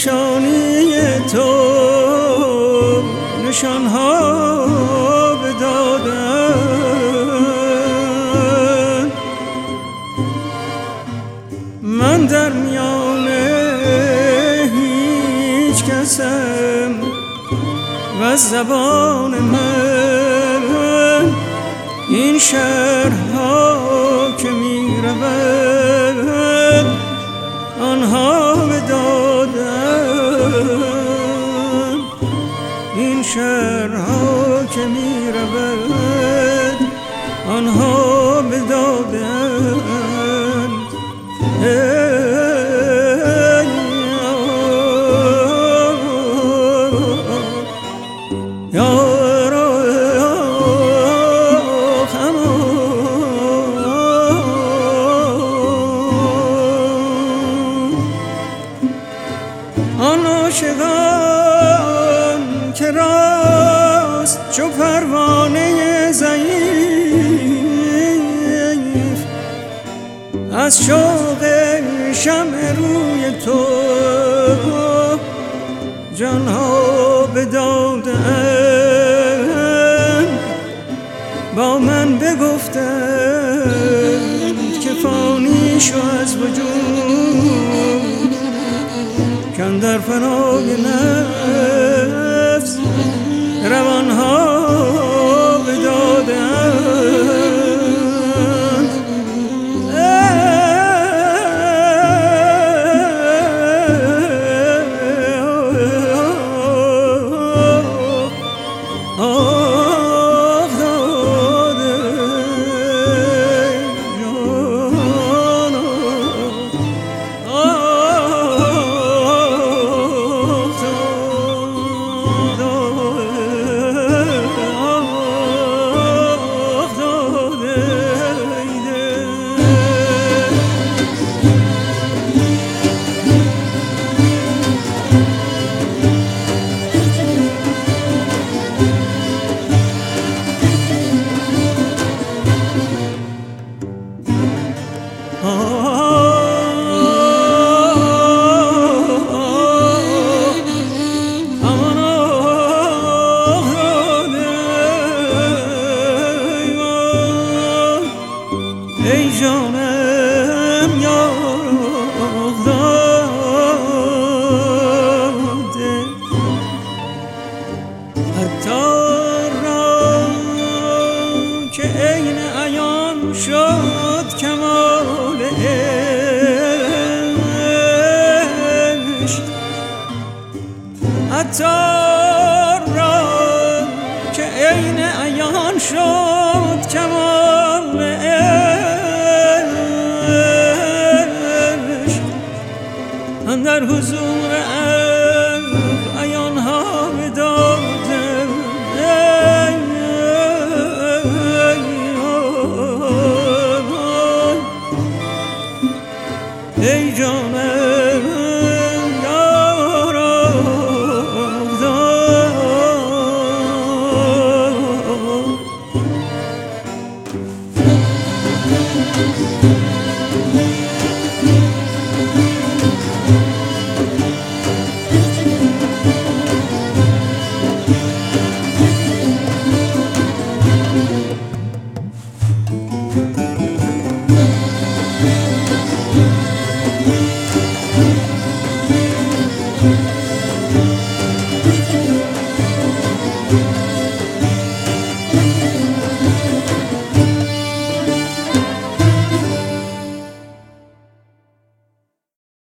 نشانی تو نشانها ها من در میان هیچ کسم و زبان من این شهرها که می رود آنها که می آنها به دادن عاشقان از شوق شمع روی تو جانها بدادن با من بگفتند که فانی شو از وجود. کن در فنای نفس روانها حتی را که عین عیان شد. Música